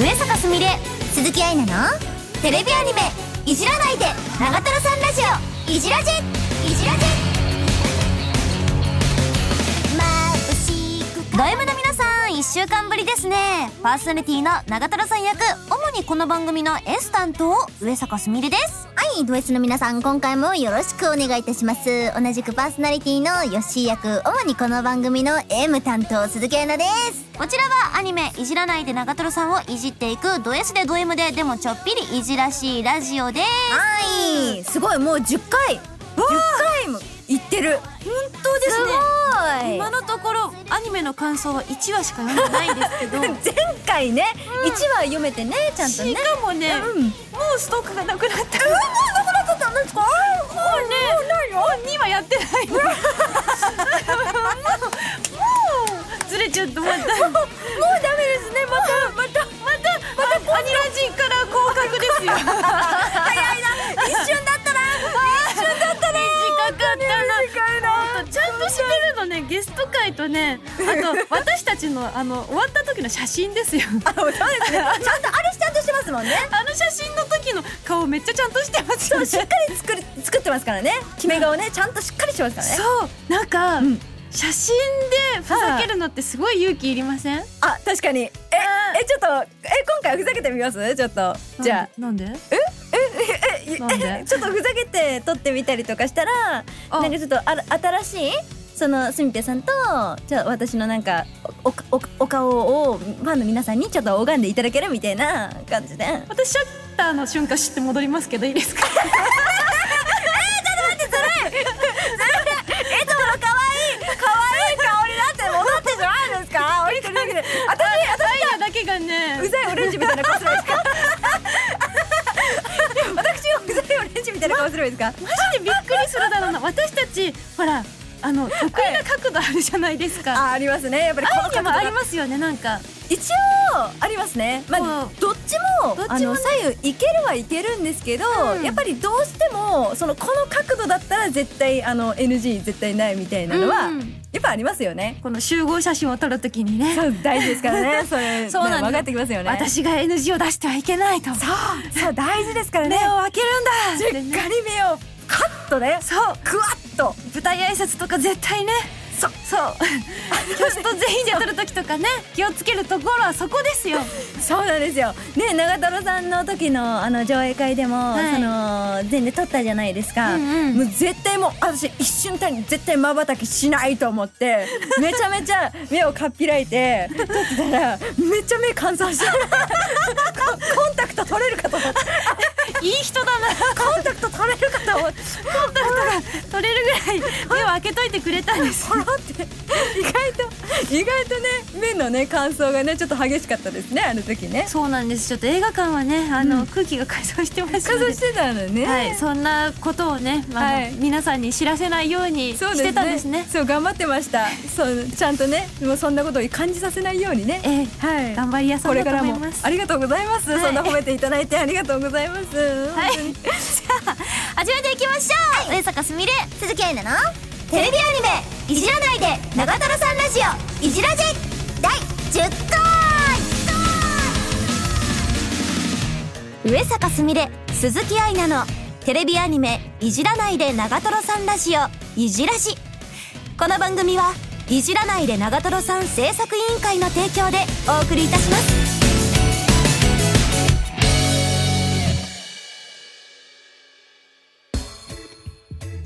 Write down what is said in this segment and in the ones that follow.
上坂すみれ鈴木愛菜のテレビアニメ「いじらないで長瀞さんラジオいじらじ」いじらじド M の皆さん1週間ぶりですねパーソナリティの長瀞さん役主にこの番組の S 担当上坂すみれですいド S の皆さん今回もよろしくお願いいたします。同じくパーソナリティのヨッシー役主にこの番組の M 担当鈴木彩奈です。こちらはアニメ「いじらないで長瀞さん」をいじっていくド S でド M ででもちょっぴりいじらしいラジオです。はいすごいもう10回。10回も言ってる。本当ですね。す今のところアニメの感想は1話しか読んでないんですけど。前回ね、1話読めてねちゃんとね。しかもね、うん。もうストックがなくなった。もうなくなっちゃった？んですかもうねもう2話やってないの。もうもうずれちゃった。また。うダメですね。またまたまたアニラジから降格ですよね。あと 私たちのあの終わった時の写真ですよ。あそうですね。ちゃんとあれちゃんとしてますもんね。あの写真の時の顔めっちゃちゃんとしてますよねしっかり作る作ってますからね。決め顔ねちゃんとしっかりしてますからね。そう。なんか、ん。写真でふざけるのってすごい勇気いりません？あ確かに。ええちょっとえ今回ふざけてみます？ちょっと。じゃあ。なんで？ええなんで？ちょっとふざけて撮ってみたりとかしたらあ。なんかちょっとあら新しいそのすみぺさんとじゃあ私のなんかおおおお顔をファンの皆さんにちょっと拝んでいただけるみたいな感じで私シャッターの瞬間知って戻りますけどいいですか？可愛い顔になって戻ってしまうんですか？お肉肉で私タイヤだけがね うざいオレンジみたいな顔すればいいですか？私をうざいオレンジみたいな顔すればいいですか？マジでびっくりするだろうな。私たちほらあの得意な角度あるじゃないですか、あありますね。やっぱりこのありますよねなんか。一応ありますね。まあう。んどっちもどっちもね。あの左右いけるはいけるんですけど、うん。やっぱりどうしてもそのこの角度だったら絶対あの NG 絶対ないみたいなのは、うん。やっぱありますよね。この集合写真を撮るときにね。そう大事ですからね。それそうなんですね分かってきますよね。私が NG を出してはいけないと。そうそう大事ですからね。目を開けるんだしっかり目をカッとね、そう。クワッと。舞台挨拶とか絶対ね。そう。そう。キャスト全員で撮る時とかね気をつけるところはそこですよ。そうなんですよ。ね長太郎さんの時のあの上映会でも、はい。その全で撮ったじゃないですか。うんうん。もう絶対もう私一瞬単に絶対瞬きしないと思って めちゃめちゃ目をかっぴらいて撮ってたらめっちゃ目乾燥してココンタクト取れるかと思っていい人だな。コンタクト取れるかと思ってコンタクトが取れるぐらい目を開けといてくれたんです。ポロって。意外と意外とね目のね乾燥がねちょっと激しかったですねあの時ね。そうなんです。ちょっと映画館はねあの、うん。空気が乾燥してますので。乾燥してたのね。はい、そんなことをね、あのはい。皆さんに知らせないようにしてたんですね。そう頑張ってました。そうちゃんとねもうそんなことを感じさせないようにね。ええ。はい。頑張り屋さんだとこれからも思います。ありがとうございます、はい。そんな褒めていただいてありがとうございますはい。じゃあ始めていきましょう、上坂すみれ鈴木愛菜のテレビアニメ「いじらないで長瀞さんラジオ。いじらじ」第10回。上坂すみれ鈴木愛菜のテレビアニメ「いじらないで長瀞さんラジオ。いじらじ」この番組はいじらないで長瀞さん制作委員会の提供でお送りいたします。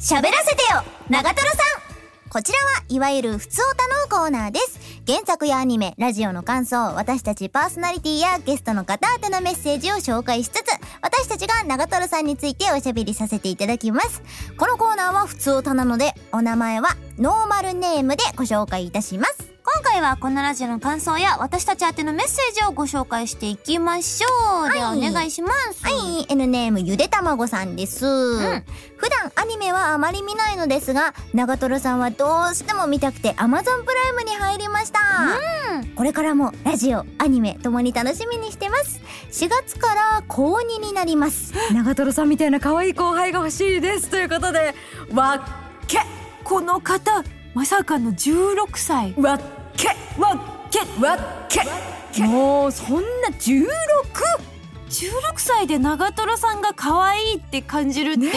喋らせてよ長瀞さんこちらはいわゆる普通歌のコーナーです。原作やアニメ、ラジオの感想、私たちパーソナリティやゲストの方宛てのメッセージを紹介しつつ、私たちが長瀞さんについておしゃべりさせていただきます。このコーナーは普通歌なので、お名前はノーマルネームでご紹介いたします。今回はこのラジオの感想や私たち宛てのメッセージをご紹介していきましょう。ではお願いします。はい、N ネームゆでたまごさんです、ん普段アニメはあまり見ないのですが、長瀞さんはどうしても見たくて Amazon プライムに入りました。これからもラジオ、アニメともに楽しみにしてます。4月から高2になります。長瀞さんみたいな可愛い後輩が欲しいですということでわっけこの方まさかの16歳わっけわっけわっけもうそんな 16? 16歳で長瀞さんが可愛いって感じるって、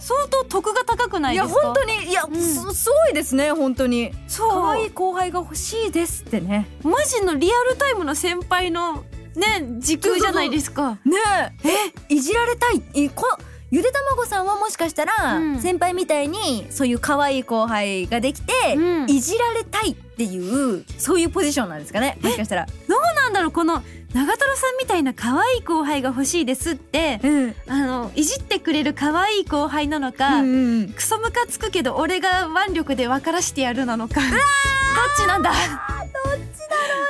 相当得が高くないいやですか？本当にいや、ん。すすごいですね本当に。そう。可愛い後輩が欲しいですってね。マジのリアルタイムの先輩のね時空じゃないですか。ねえ？えいじられたい？いこゆでたまごさんはもしかしたら、うん。先輩みたいにそういう可愛い後輩ができて、うん。いじられたいっていうそういうポジションなんですかね。もしかしたら。どうなんだろう？この長瀞さんみたいな可愛い後輩が欲しいですってうん。あのいじってくれる可愛い後輩なのか、うんうんクソムカつくけど俺が腕力で分からしてやるなのか。どっちなんだ？どっちだろう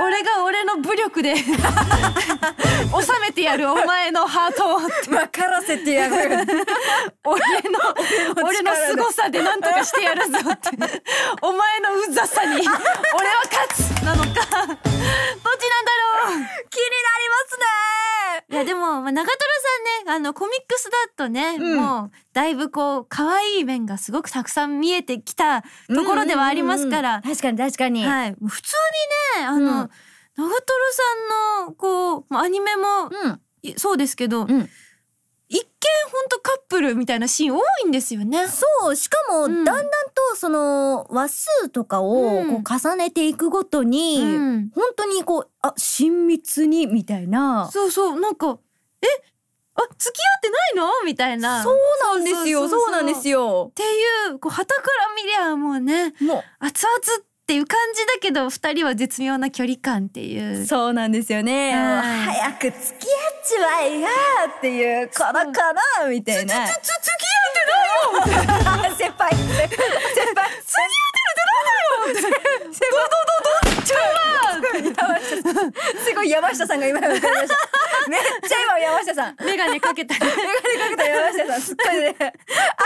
な。俺が俺の武力で。収めてやるお前のハートを分からせてやる。俺の俺の凄さで何とかしてやるぞって。お前のうざさに俺は勝つ。なのか。どっちなんだろう。気 になりますね。いやでも、まあ、長瀞さんねあのコミックスだとね、うん。もうだいぶこう可愛い面がすごくたくさん見えてきたところではありますから、確かに確かに、はい、普通にねあの、うん。長瀞さんのこう、まあ、アニメもうん。いそうですけど、うん一見ほんとカップルみたいなシーン多いんですよね。そうしかもうん。だんだんとその話数とかをうん。こう重ねていくごとに、うん。本当にこうあ親密にみたいな。そうそうなんかえあ付き合ってないの？みたいな。そうっなんですよ。そうなんですよ。ていうこう旗から見りゃもうねも熱々っていう感じだけど二人は絶妙な距離感っていう。う。そうなんですよね、はい早く付き合っちまえやっていうこのかなみたいな。つ付き合ってないよ先輩先輩付き合ってすごい山下さんが今めっちゃ今山下さんメガネかけたりメガネかけた山下さんすっごいねコン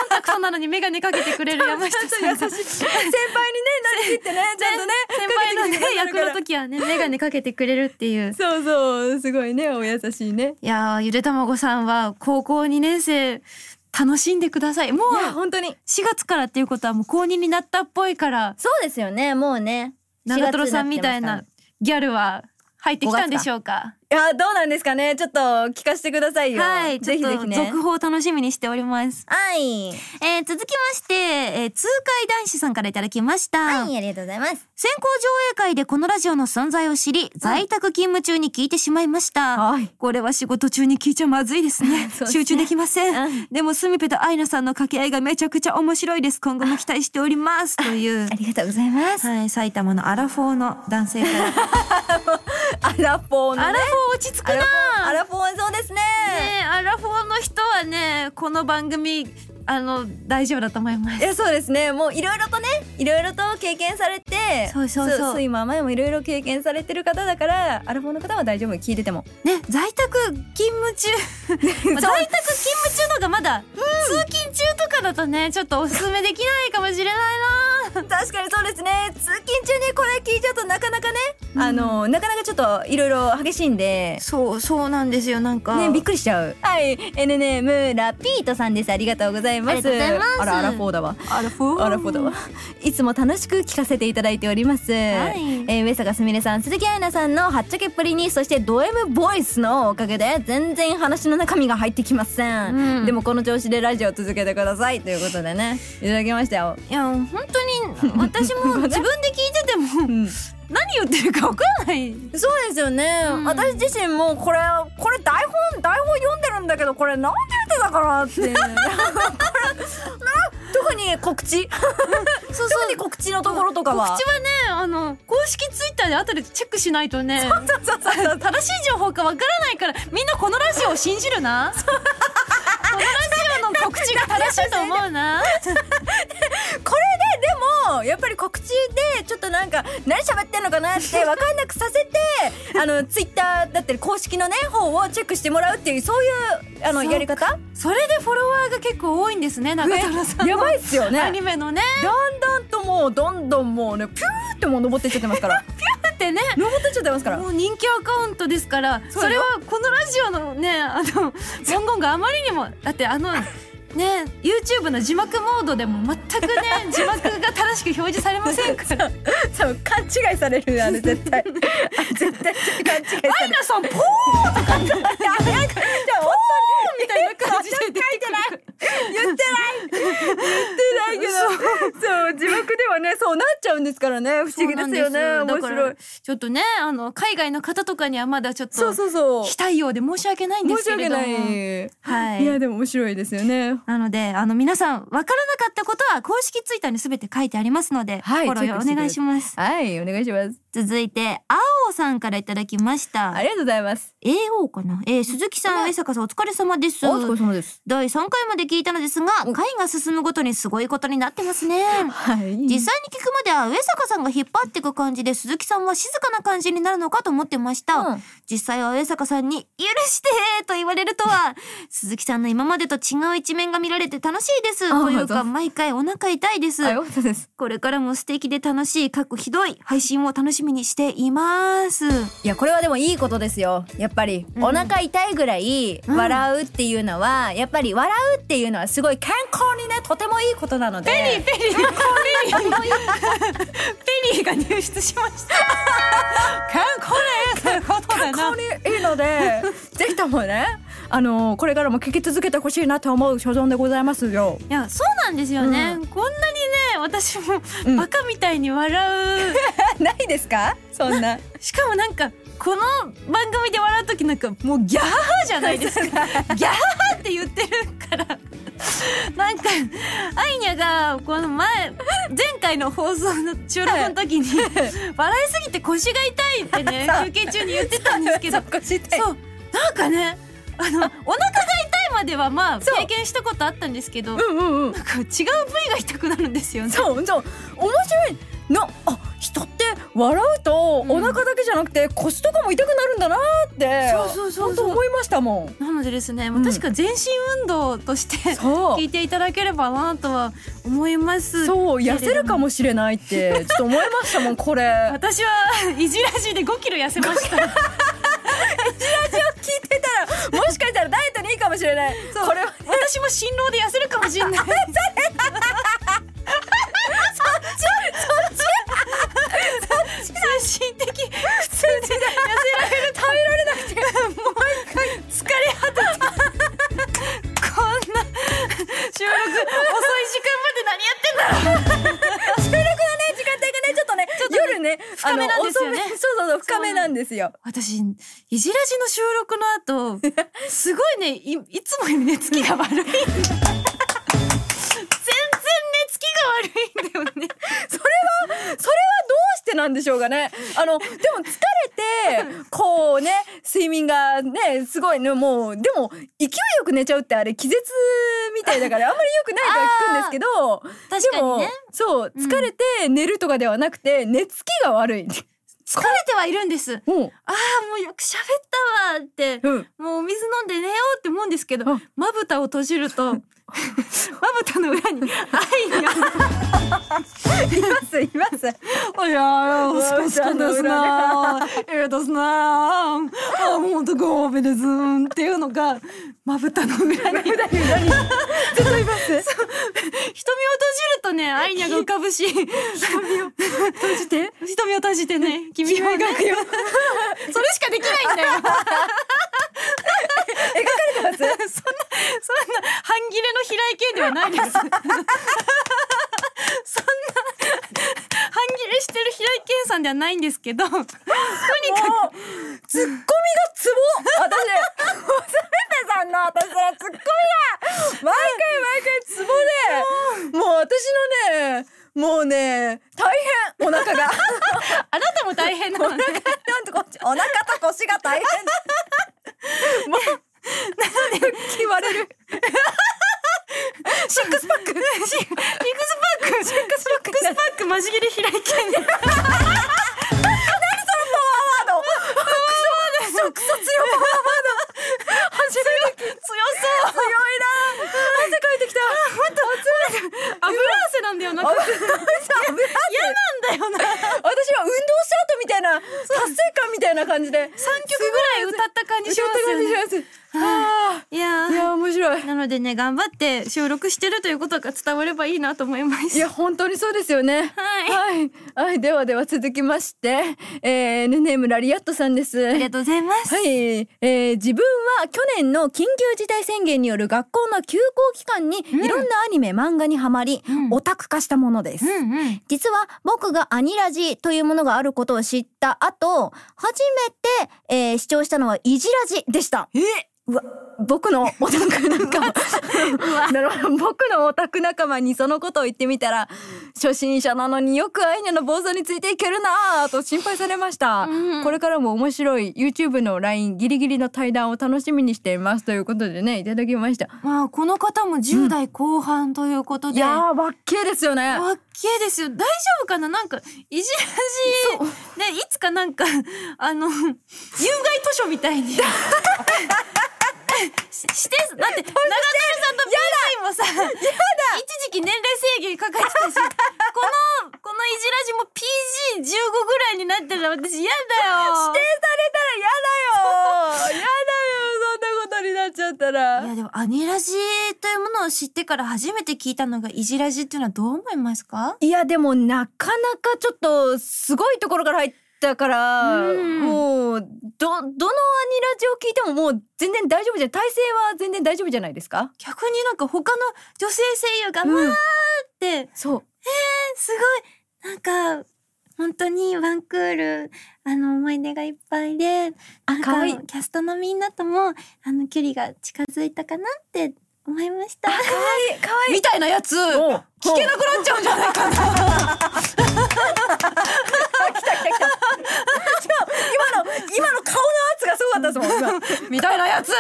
タクトなのにメガネかけてくれる山下さん優しい先輩にねなりきってねちゃんとね先輩のね役の時はねメガネかけてくれるっていうそうそうすごいねお優しいねいやゆでたまごさんは高校2年生楽しんでください。もう本当に。4月からっていうことはもう高2になったっぽいから。そうですよね。もうね。長瀞さんみたい4月になギャルは入ってきたんでしょうか？やどうなんですかねちょっと聞かせてくださいよはいぜひぜひね続報楽しみにしております、はい。えー、続きまして、えー、痛快男子さんからいただきました、はい、ありがとうございます。先行上映会でこのラジオの存在を知り、在宅勤務中に聞いてしまいました。はいこれは仕事中に聞いちゃまずいですね。ね集中できません。うんでもスミペとアイナさんの掛け合いがめちゃくちゃ面白いです。今後も期待しております。というあ。りがとうございますはい、埼玉のアラフォーの男性から。アラフォーのねアラフォー落ち着くな。アラフォーそうですね。ねアラフォーの人はね、この番組、あの、大丈夫だと思います。い。やそうですね。もういろいろとねいろいろと経験されてそうそうそう。今前もいろいろ経験されてる方だからアラフォーの方は大丈夫聞いてても。ね、在宅勤務中、まあ在宅勤務中のがまだ、通勤中とかだとね、ちょっとおすすめできないかもしれないな。確かにそうですね。通勤中にこれ聞いちゃうとなかなかね、あのなかなかちょっといろいろ激しいんで。そう、そうなんですよ、なんか。ねびっくりしちゃう。はい。N ネームラピートさんです。ありがとうございます。ありがとうございます。アラフォーだわ。アラフォー。アラフォーだわ。いつも楽しく聞かせていただいております、えー上坂すみれさん鈴木愛奈さんのはっちゃけっぷりにそしてド M ボイスのおかげで全然話の中身が入ってきません、うん。でもこの調子でラジオを続けてください。ということでねいただきましたよ、いや、本当に、私も自分で聞いてても、うん、何言ってるかわからない。そうですよね、うん。私自身もこれこれ台本台本読んでるんだけどこれなんて言ってたかなって。特に告知？そう特に告知のところとかは？告知はね、あの、公式ツイッターで後でチェックしないとね、そうそうそう正しい情報かわからないから、みんなこのラジオを信じるな。このラジオの告知が正しいと思うな。やっぱり告知でちょっとなんか何喋ってんのかなって分かんなくさせてあの ツイッターだったり公式のね方をチェックしてもらうっていうそういうあのやり方？それでフォロワーが結構多いんですね中村さんのやばいっすよね。アニメのね。だんだんともうどんどんもうねピューってもう登ってっちゃってますから。ってね。登ってっちゃってますから。もう人気アカウントですから。それはこのラジオのねあの 文言があまりにもだってあのね YouTube の字幕モードでも全くね 字幕が正しく表示されませんから。そう勘違いされるあれ絶対。あ絶対勘違いされる。アイナさんポーとかって みたいな感じで出てくる当に言ってない。言ってないけど。そう字幕ではねそうなっちゃうんですからね。不思議ですよね。面白い。ちょっとねあの海外の方とかにはまだちょっとそうそうそう。非対応で申し訳ないんですけれども。ないはい。いやでも面白いですよね。なのであの皆さんわからなかったことは公式ツイッターにすべて書いてありますので、はいフォローお願いします。はいお願いします。続いて青さんからいただきました。ありがとうございます。AO かな、えー、鈴木さん上坂さんお疲れ様です。お疲れ様です。第3回まで聞いたのですが回が進むごとにすごいことになってますね。はい。実際に聞くまでは上坂さんが引っ張っていく感じで鈴木さんは静かな感じになるのかと思ってました、うん。実際は上坂さんに「許して!」と言われるとは 鈴木さんの今までと違う一面が見られて楽しいです。あというか毎回お腹痛いです。これからも素敵で楽しいかっこひどい配信を楽しみにしています。いやこれはでもいいことですよ。やっぱり、うん。お腹痛いぐらい笑うっていうのは、やっぱり笑うっていうのはすごい健康にねとてもいいことなので。ペリーペリーペリーが入室しました。健康ねということでな。健康にいいのでぜひともねあのこれからも聞き続けてほしいなと思う所存でございますよ。いやそうなんですよね、うこんなにね私もうん。バカみたいに笑う、ないですか？そんな。しかもなんかこの番組で笑う時なんかもうギャーハーじゃないですか。ギャーハーって言ってるから。なんかアイニャがこの前前回の放送の収録の時に笑いすぎて腰が痛いってね 休憩中に言ってたんですけど。そうなんかねあの お腹が痛いまではまあ経験したことあったんですけどうんうんうん。なんか違う部位が痛くなるんですよね。そうそう。面白いなあ人って笑うとうん。お腹だけじゃなくて腰とかも痛くなるんだなってそうそうそうそう。本当思いましたもん。なのでですね、うん。確か全身運動として聞いていただければなとは思います。そう痩せるかもしれないってちょっと思いましたもんこれ。私はいじらじで5キロ痩せました。聞いてたらもしかしたらダイエットにいいかもしれない。これは私も辛労で痩せるかもしれない。ですよ。私いじらじの収録の後 すごいねいいつもより寝つきが悪い。全然寝つきが悪いんだよね。それはそれはどうしてなんでしょうかね。あのでも疲れてこうね睡眠がねすごいねもうでも勢いよく寝ちゃうってあれ気絶みたいだから あんまり良くないとは聞くんですけど確かにね。でもそう疲れて寝るとかではなくて寝つきが悪い。疲れてはいるんです。うん。ああもうよく喋ったわって。うん。もうお水飲んで寝ようって思うんですけどあまぶたを閉じると まぶたの裏に愛が。いますいます。いやー、少しかですな。ええですな。あ、もうとごめですんっていうのが、まぶたの裏に。ず っといます。瞳を閉じるとね、アイニャが浮かぶし、瞳を閉じて瞳を閉じてね、君を描くよ。それしかできないんだよ。描かれてます？そんな、そんな、半切れの平井堅ではないです。そんな、半切れしてる平井堅さんではないんですけど、とにかく、ツッコミがツボ。私、さんの私のツッコミが毎回毎回ツボで、もう私のね、もうね大変。お腹が。あなたも大変なのね。お腹と腰が大変。もうなので言われる？シックスパック。シックスパック。シックスパック。マジ切り開いて収録してるということが伝わればいいなと思いますいや本当にそうですよね。はい。はい、はい、ではでは続きまして、えー、ヌネームラリアットさんです。ありがとうございます、はい、えー自分は去年の緊急事態宣言による学校の休校期間にいろんなアニメ、漫画にハマり、うん。オタク化したものです。うんうん。実は僕がアニラジというものがあることを知った後、初めて、えー視聴したのはイジラジでした。え？うわ僕のオタク仲間なるほど。僕のオタク仲間にそのことを言ってみたら初心者なのによくアイニャの暴走についていけるなぁと心配されました、うん。これからも面白い YouTube の LINE ギリギリの対談を楽しみにしています。ということでねいただきました。まあこの方も10代後半ということで、いやーわっけーですよね。わっけーですよ。大丈夫かな？なんかいじらじねいつかなんかあの有害図書みたいに ししてだって長友さんと PV もさ一時期年齢制限かかってたし このこのいじらじも PG15 ぐらいになったら私嫌だよ。指定されたら嫌だよ。嫌だよそんなことになっちゃったいらやでもアニラジというものを知ってから初めて聞いたのがいじらじっていうのはどう思いますか？いやでもなかなかちょっとすごいところから入ったから、うん。もうどどのアニラジを聞いてももう全然大丈夫じゃ体勢は全然大丈夫じゃないですか？逆になんか他の女性声優がうん。わーって、そう。すごい。なんか本当にワンクールあの思い出がいっぱいでなんかいキャストのみんなともあの距離が近づいたかなって思いました。可愛い可愛いみたいなやつ聞けなくなっちゃうんじゃないかな。今の今の顔の圧がすごかったですもん今みたいなやつ。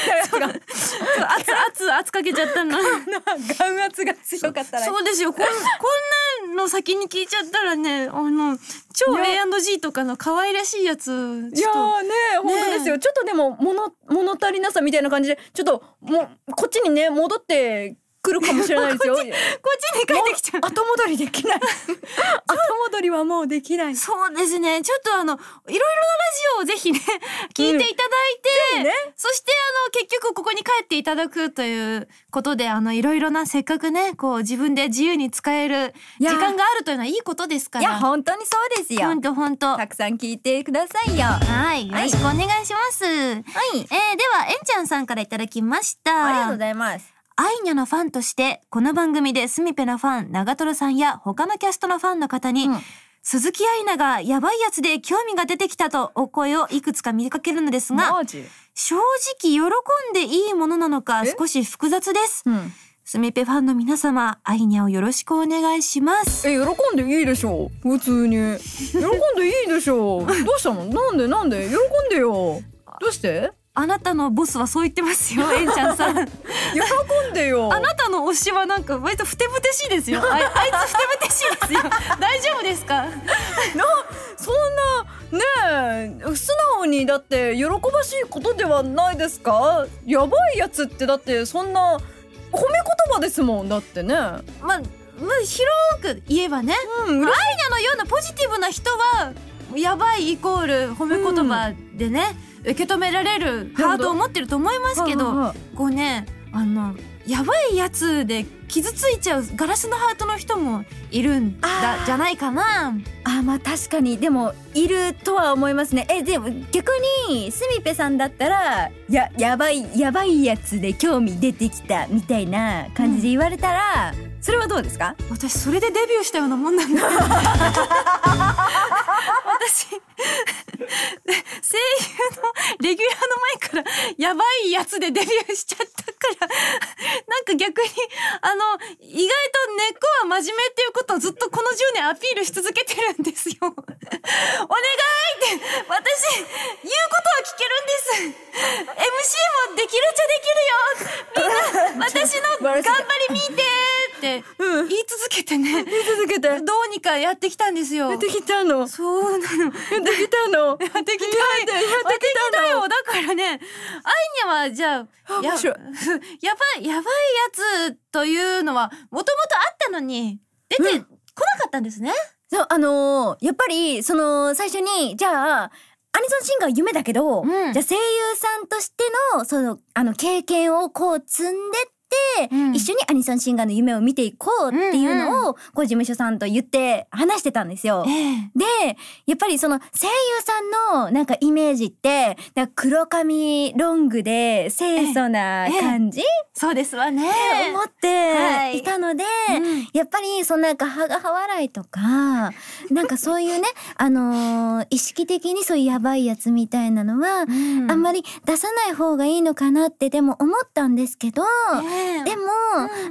圧圧圧かけちゃったな。眼圧が強かったら。そうですよ。こんこんなの先に聞いちゃったらね、あの超 A&G とかの可愛らしいやついやね本当ですよ、ちょっとでも物物足りなさみたいな感じでちょっともうこっちにね戻ってくるかもしれないですよ こっちに帰ってきちゃう。後戻りできない 後戻りはもうできないそうですね。ちょっとあのいろいろなラジオをぜひね聞いていただいて、ねそしてあの結局ここに帰っていただくということであのいろいろなせっかくねこう自分で自由に使える時間があるというのはいいことですから。いや本当にそうですよ本当本当。たくさん聞いてくださいよはい、よろしくお願いします。はい。えー、では、えんちゃんさんからいただきました。ありがとうございますアイニャのファンとして、この番組でスミペのファン、長瀞さんや他のキャストのファンの方に、うん。鈴木愛菜がやばいやつで興味が出てきたとお声をいくつか見かけるのですが、正直喜んでいいものなのかえ？少し複雑です。うん。スミペファンの皆様、アイニャをよろしくお願いします。え喜んでいいでしょう。普通に。喜んでいいでしょう。どうしたの？なんで？なんで？喜んでよ。どうして？あなたのボスはそう言ってますよ、えんちゃんさん。喜んでよあなたの推しはなんか割とふてぶてしいですよ。あいつふてぶてしいですよ。大丈夫ですか？そんなねえ素直にだって喜ばしいことではないですか？やばいやつってだってそんな褒め言葉ですもんだってねまあ、まあ、広く言えばね、うんアイニャのようなポジティブな人はやばいイコール褒め言葉でね、受け止められるハートを持ってると思いますけど、こうねあのやばいやつで傷ついちゃうガラスのハートの人もいるんだじゃないかな。あまあ確かに。でもいるとは思いますね。えでも逆にスミペさんだったらややばいやばいやつで興味出てきたみたいな感じで言われたら、それはどうですか？私それでデビューしたようなもんなんだ。私声優のレギュラーの前からやばいやつでデビューしちゃったからなんか逆にあの意外と根っこは真面目っていうことをずっとこの10年アピールし続けてるんですよ。お願いって私言うことは聞けるんです。MC もできるっちゃできるよ。みんな私の頑張り見てってうん。言い続けてね。続けて。やどうにかやってきたんですよ。ってきたの。やそうなの。ってきたの。やってきたやってやってきたのやってきたよ。だからねアイニャはじゃあやあ面白い やばいやばいやつというのはもともとあったのに出てこなかったんですね、そうあのーやっぱりその最初にじゃあアニソンシンガーは夢だけど、うん。じゃあ声優さんとしての、その、あの、経験をこう積んでっ一緒にアニソンシンガーの夢を見ていこうっていうのを、こう事務所さんと言って話してたんですよ。ええ。で、やっぱりその声優さんのなんかイメージって、黒髪ロングで清楚な感じ、そうですわね。思っはい。ていたので、うん。やっぱりそのなんかはがは笑いとか、なんかそういうね、あのー意識的にそういうやばいやつみたいなのは、うん。あんまり出さない方がいいのかなってでも思ったんですけど、ええでも、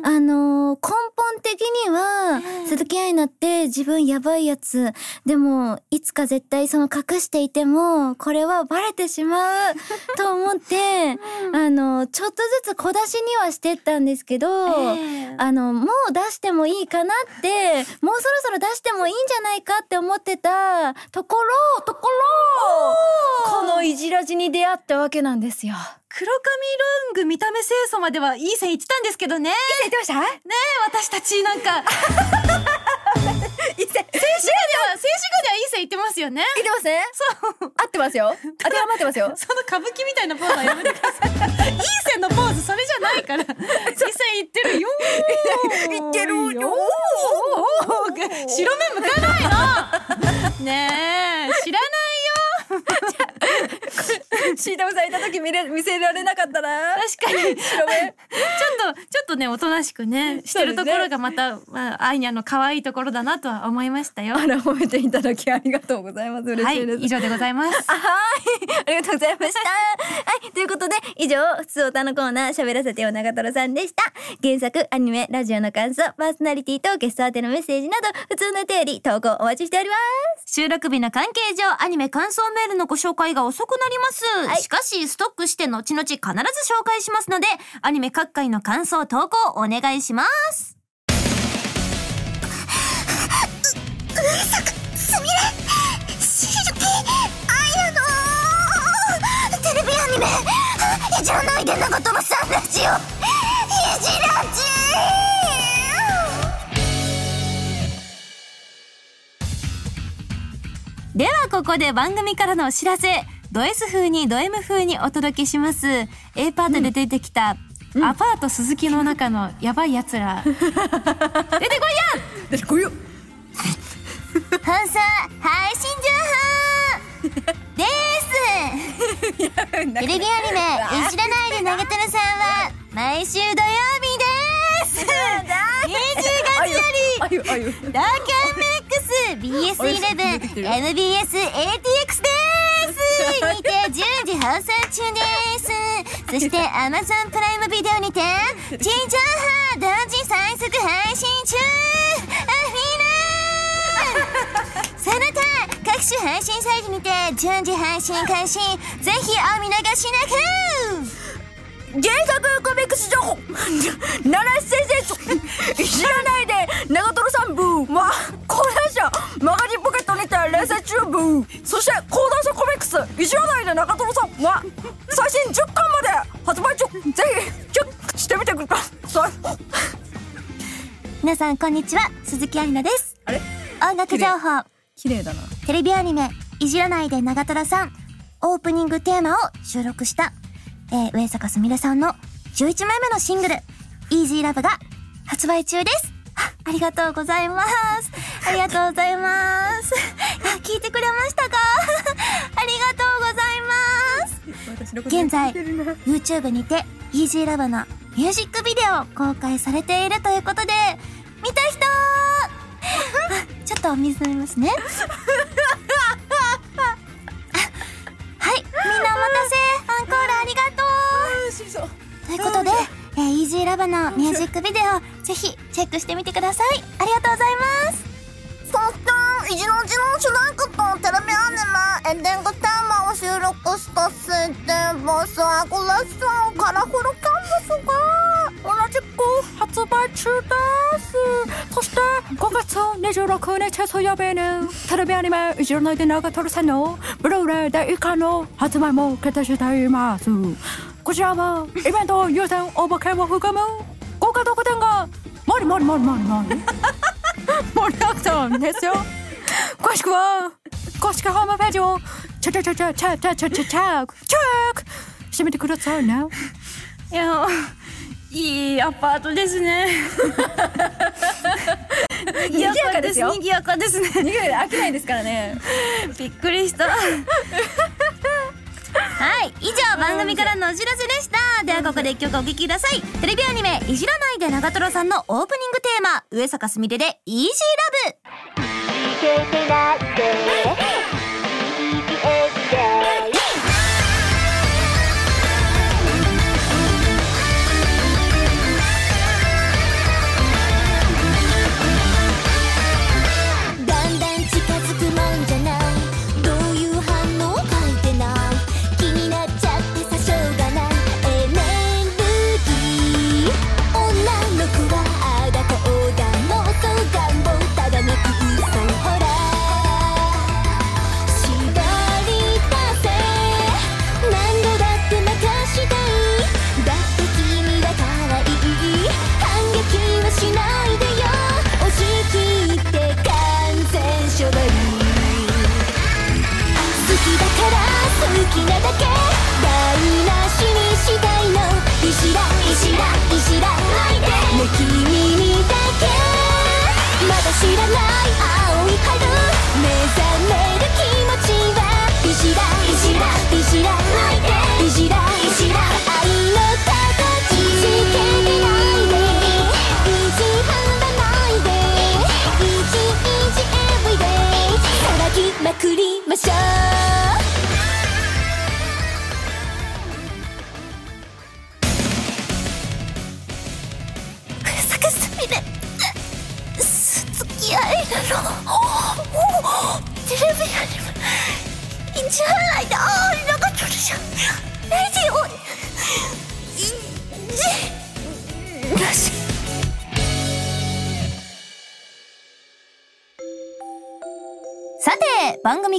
あのー根本的には、ええ鈴木愛菜って自分やばいやつ、でも、いつか絶対その隠していても、これはバレてしまう と思って、あの、ちょっとずつ小出しにはしてったんですけど、ええ。あの、もう出してもいいかなって、もうそろそろ出してもいいんじゃないかって思ってたところ、ところ、このいじらじに出会ったわけなんですよ。黒髪ロング見た目清楚まではいい線いってたんですけどね。言ってました？ねえ、私たちなんか、言って、静止画では、静止画ではいい線いってますよね。言ってますねそう。合ってますよ当てはまってますよ その歌舞伎みたいなポーズはやめてください。いい線のポーズ、それじゃないから。いい線いってるよー。いってるよ白目向かないのねえ、知らない シーダムさんいた時見れ見せられなかったな確かに。白目ちょっと、ちょっとね、おとなしくね、してるところがまた、まあ、アイニャの可愛いところだなとは思いましたよ。あら褒めていただきありがとうございます嬉はい、しいです、以上でございます。あはい。ありがとうございました。はい。ということで、以上、普通おたのコーナー、喋らせてよ長瀞さんでした。原作、アニメ、ラジオの感想、パーソナリティとゲスト宛てのメッセージなど、普通の手より投稿お待ちしております。収録日の関係上、アニメ感想メールのご紹介が遅くなります。はいしかし、ストックして後々必ず紹介しますので、アニメ各回の感想投稿お願いします。テレビアニメいじらないで長瀞さんラジオいじらではここで番組からのお知らせ。ド S 風にド M 風にお届けします。A パートで出てきた、アパート鈴木の中のやばい奴ら。出てこいや！出てこいよ。放送配信情報！です！テレビアニメいじらないで長瀞さんは毎週土曜日です！20月よりあゆ、あゆ。東京 MX BS11 MBS ATX ですにて10時放送中ですそして Amazon プライムビデオにて地上波同時最速配信中。アフィナその他各種配信サイトにて順次配信開始。ぜひお見逃しなく。原作コミックス情報。奈良先生いじらないで長瀞さん部ま講談社マガジンポケットにて連載中部。そして講談社コミックス。いじらないで長瀞さんは最新10巻まで。発売中。ぜひチェックしてみてください。皆さんこんにちは。鈴木愛菜です。あれ？音楽情報。綺麗。だな。テレビアニメ「いじらないで長瀞さん」オープニングテーマを収録した、えー上坂すみれさんの11枚目のシングル「イージーラブが発売中です。あありがとうございます。ありがとうございます。あ聞いてくれましたか？ありがとうございます。現在 YouTube にて「イージーラブのミュージックビデオ公開されているということで見た人！あちょっとお水飲みますね。はいみんなお待たせということで、えー、イージーラブのミュージックビデオぜひチェックしてみてください。ありがとうございます。そして、いじのじの主題歌とテレビアニメエンディングテーマを収録したスイテンボスアグレッションカラフルキャンバスが同じく発売中です。そして5月26日水曜日にテレビアニメ「いじらないで長瀞さん」のブルーレイ第1巻の発売も決定しています。こちらはイベント優先応募券を含む豪華特典がもりもりもりもりもり 盛りだくさんですよ詳しくは公式ホームページをちゃちゃちゃちゃちゃちゃちゃちゃちゃちゃく閉めてくださいな。いやいいアパートですね賑やかですよ。賑やかですね逃げる飽きないですからね。びっくりしたはい以上番組からのお知らせでした。ではここで一曲お聴きください。テレビアニメ「いじらないで長瀞さん」のオープニングテーマ上坂すみれで「イージーラブ」だから好きなだけ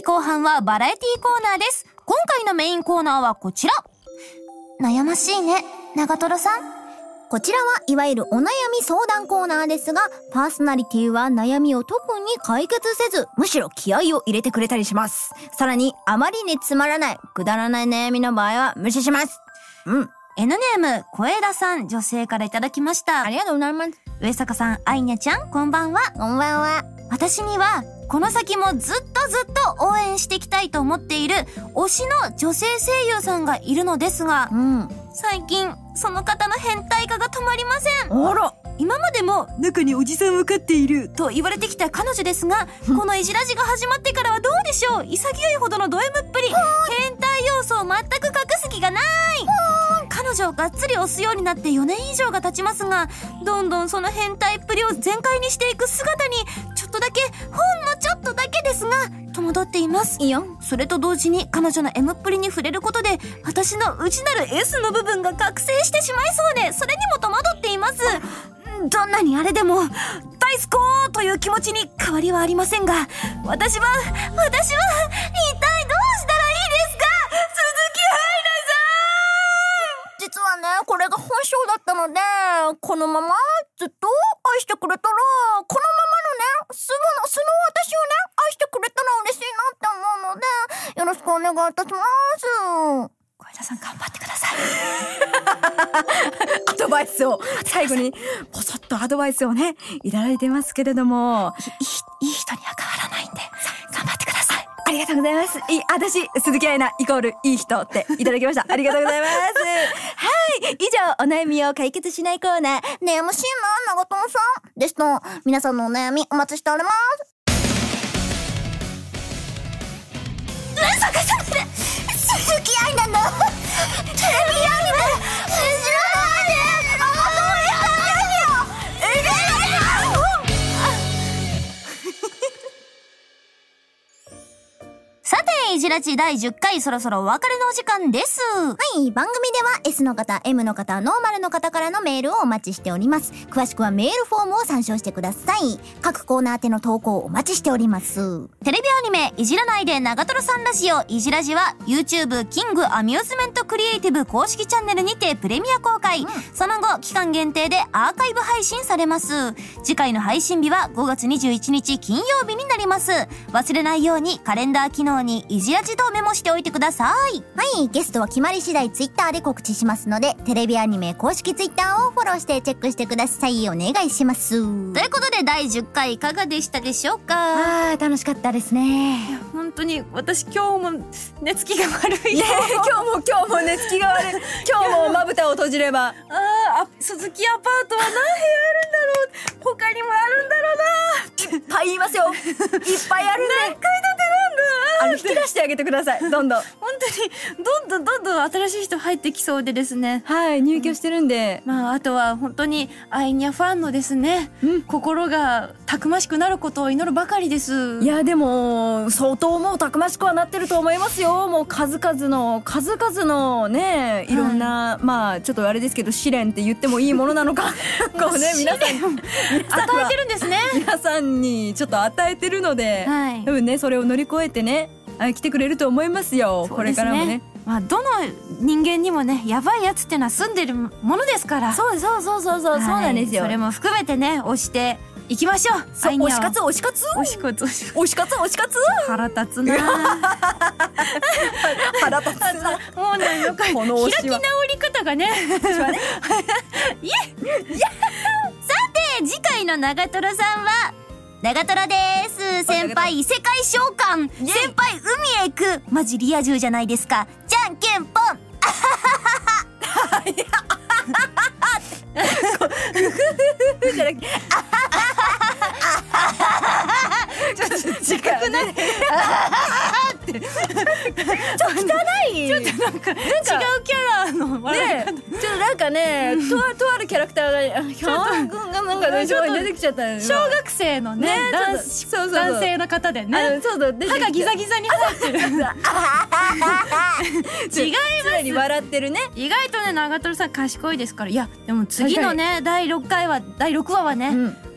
組後半はバラエティコーナーです。今回のメインコーナーはこちら。悩ましいね、長瀞さん。こちらはいわゆるお悩み相談コーナーですが、パーソナリティは悩みを特に解決せず、むしろ気合を入れてくれたりします。さらに、あまりにつまらない、くだらない悩みの場合は無視します。うん。N ネーム小枝さん女性からいただきましたありがとうございます。上坂さんあいにゃちゃんこんばんはこんばんは。私にはこの先もずっとずっと応援していきたいと思っている推しの女性声優さんがいるのですがうん。最近その方の変態化が止まりません。あら。今までも中におじさんを飼っていると言われてきた彼女ですがこのいじらじが始まってからはどうでしょう。潔いほどのド M っぷり。変態要素を全く隠す気がない彼女をがっつり押すようになって4年以上が経ちますがどんどんその変態っぷりを全開にしていく姿にちょっとだけほんのちょっとだけですが戸惑っています。いいよ。それと同時に彼女の M っぷりに触れることで私の内なる S の部分が覚醒してしまいそうでそれにも戸惑っています。どんなにあれでも大好きという気持ちに変わりはありませんが私は私は一性だったので、このままずっと愛してくれたら、このままのね、素の、素の私をね、愛してくれたら嬉しいなって思うので、よろしくお願いいたします。小枝さん頑張ってください。アドバイスを最後にポソッとアドバイスをねいただいてますけれども。いいいい人には変わらないんでありがとうございます。いい、私、鈴木愛菜イコールいい人っていただきました。ありがとうございます。はい。以上、お悩みを解決しないコーナー。悩ましいな、長友さん。でした。皆さんのお悩みお待ちしております。まさかそれ、鈴木愛菜のテレビアニメ、知らないていじらち第10回そろそろお別れのお時間ですはい、番組では S の方、M の方、ノーマルの方からのメールをお待ちしております。詳しくはメールフォームを参照してください。各コーナー宛ての投稿をお待ちしております。テレビアニメいじらないで長瀞さんラジオいじらじは YouTube キングアミューズメントクリエイティブ公式チャンネルにてプレミア公開、その後期間限定でアーカイブ配信されます次回の配信日は5月21日金曜日になります忘れないようにカレンダー機能にいじらじ一度メモしておいてください。はい、ゲストは決まり次第ツイッターで告知しますので、テレビアニメ公式ツイッターをフォローしてチェックしてください。お願いします。ということで第10回いかがでしたでしょうか？あー、楽しかったですね。本当に私今日も寝つきが悪いよ。今日も今日も寝つきが悪い今日もまぶたを閉じればあーあ鈴木アパートは何部屋あるんだろう他にもあるんだろうないっぱい言いますよいっぱいあるんしてあげてください。どんどん。本当にどんどんどんどん新しい人入ってきそうでですね。はい入居してるんで、まああとは本当にアイニャファンのですね、うん。心がたくましくなることを祈るばかりです。いやでも相当もうたくましくはなってると思いますよ。もう数々の数々のねい。ろんな、まあちょっとあれですけど試練って言ってもいいものなのか。こうね皆さん皆さんは与えてるんですね。皆さんにちょっと与えてるので、はい。多分ねそれを乗り越えてねあ来てくれると思いますよ。これからもね。まあどの人間にもねやばいやつっていうのは住んでるものですから。そうそうそうそうそう、はい。そうなんですよ。それも含めてね押していきましょう。そうアイニャを推し活推し活？推し活。推し活推し活？腹立つな。腹立つ。なもうねなんかこの推開き直り方がね。いえ。さて次回の長瀞さんは長瀞です。先輩異世界召喚。先輩海へ行く。マジリア充じゃないですか。じゃんけんぽん。じゃなくてちょっと違くないちょっと汚いちょっとなんか違うキャラの笑いねちょっとなんかねとあとあるキャラクターがヒョン君がなんかねちょっと出てきちゃった小学生のねね男そうそうそう男性の方でねそうそう出てき歯がギザギザに入ってる違い常に笑ってるね意外とね長瀞さん賢いですからいやでも次のね第6回は第6話はね、うん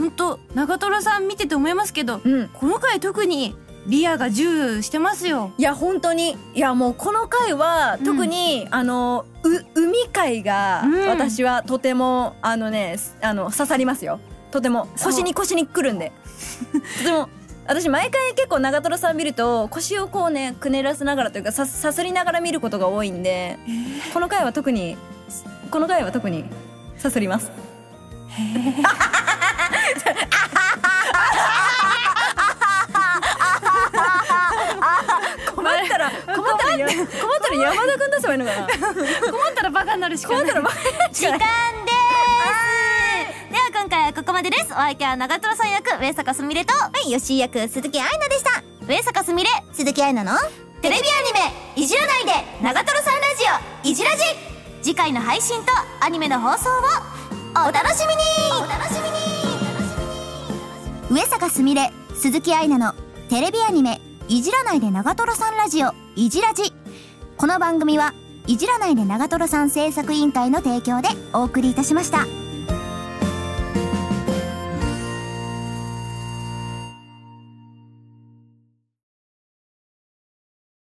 ほんと長瀞さん見てて思いますけど、うん。この回特にリアが銃してますよ。いや本当に。いやもうこの回はうん。特に、あのう海回がうん。私はとてもあのねあの刺さりますよ。とても。腰に腰にくるんで。とても。私毎回結構長瀞さん見ると腰をこうねくねらせながらというかささすりながら見ることが多いんで、この回は特にこの回は特にさすります。困や困ったら山田君出せばいいのかな。困ったらバカになるしかない。困ったら時間です。では今回はここまでです。お相手は長瀞さん役上坂すみれとはい、吉井役鈴木愛菜でした。上坂すみれ鈴木愛菜のテレビアニメ「いじらないで長瀞さんラジオいじらじ」次回の配信とアニメの放送をお楽しみに。お楽しみに。上坂すみれ、鈴木愛菜のテレビアニメ、いじらないで長瀞さんラジオ、いじらじ。この番組は、いじらないで長瀞さん制作委員会の提供でお送りいたしました。